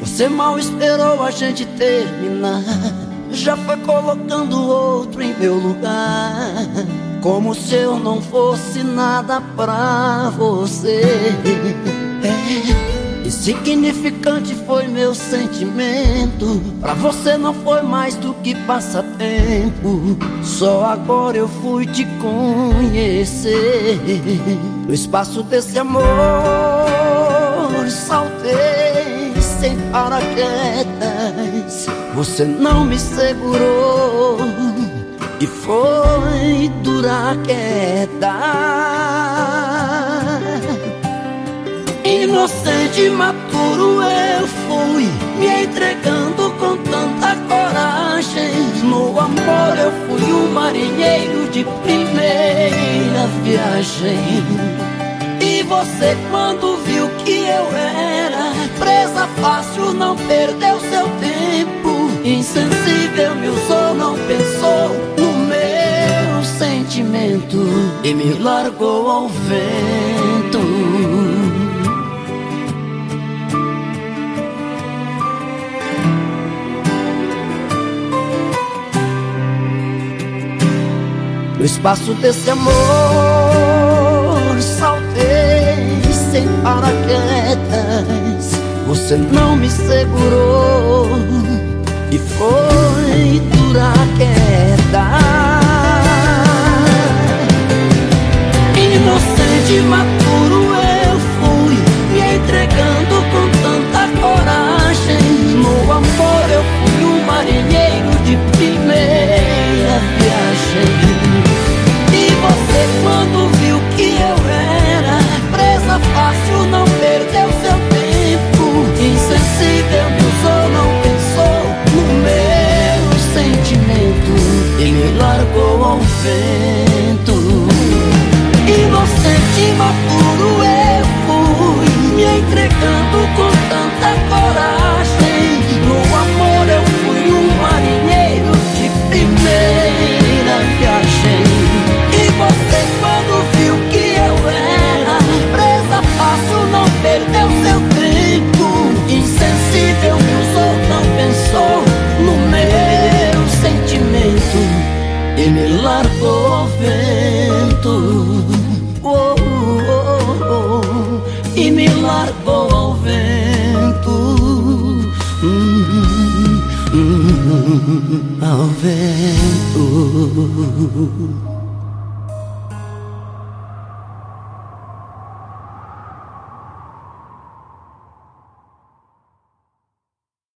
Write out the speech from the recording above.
Você mal esperou a gente terminar. Já foi colocando outro em meu lugar. Como se eu não fosse nada pra você. É, Insignificante foi meu sentimento. Pra você não foi mais do que passatempo. Só agora eu fui te conhecer. No espaço desse amor sem paraquedas Você não me segurou E foi dura queda. Inocente maturo eu fui Me entregando com tanta coragem. No amor eu fui um marinheiro de primeira viagem. E você quando viu que eu era Presa fácil, não perdeu seu tempo. Insensível me usou, não pensou no meu sentimento. E me largou ao vento. No espaço desse amor saltei sem paraquedas Você não me segurou. E foi dura a queda vento. Inocente e maturo eu fui Me entregando com tanta Ao vento